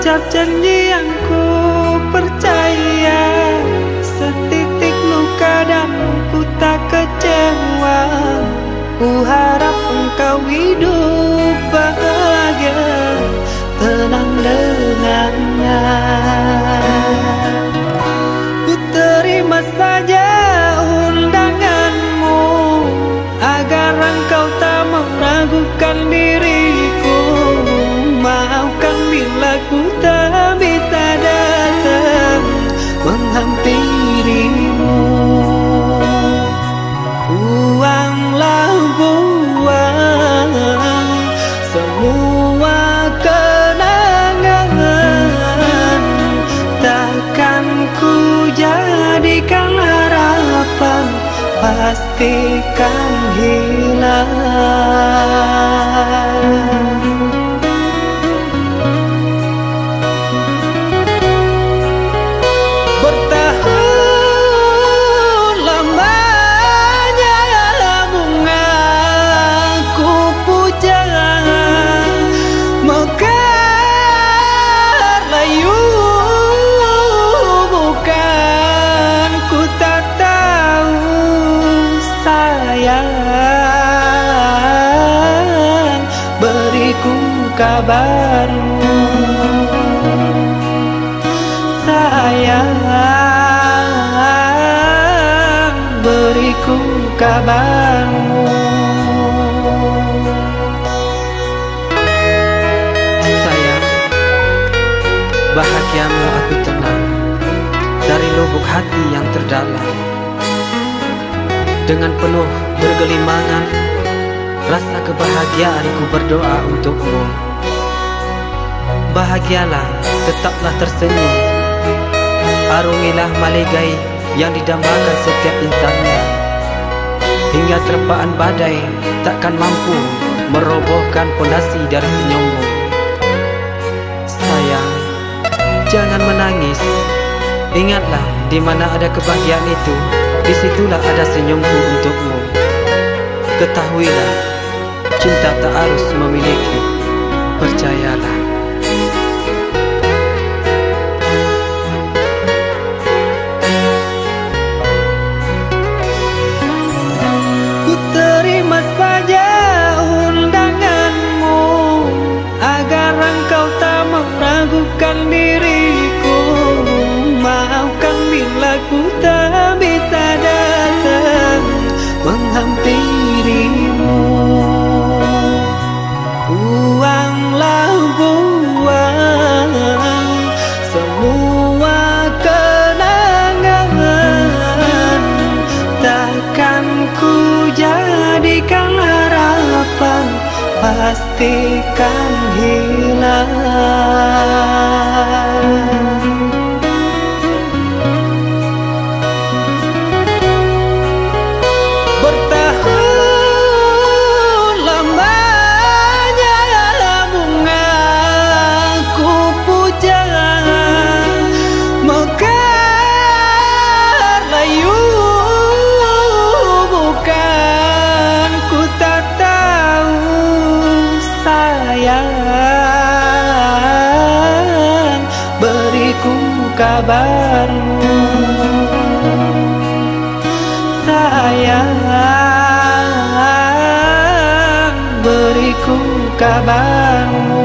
ucap janji yang ku percaya Setitik luka dan ku tak kecewa. Ku harap engkau hidup jadikan harapan Pastikan hilang sayang Beriku kabarmu. Sayang beriku kabarmu. Sayang, bahagiamu aku tenang. Dari lubuk hati yang terdalam Dengan penuh bergelimangan Rasa kebahagiaanku berdoa untukmu. Bahagialah, tetaplah tersenyum. Arungilah maligai yang didambakan setiap insannya. Hingga terpaan badai takkan mampu merobohkan pondasi dari senyummu. Sayang, jangan menangis. Ingatlah di mana ada kebahagiaan itu Di situlah ada senyumku untukmu. Ketahuilah, cinta tak harus memiliki. Percayalah. Ku terima saja undanganmu Agar engkau tak meragukan diriku. Maafkan bila ku tak Buanglah buang Semua kenangan Takkan ku jadikan harapan. Pastikan hilang kabarmu. Sayang beriku kabarmu